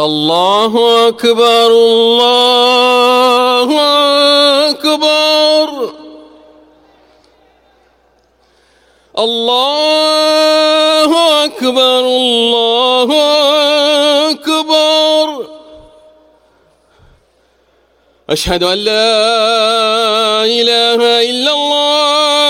الله أكبر الله أكبر الله أكبر الله أكبر أشهد أن لا إله إلا الله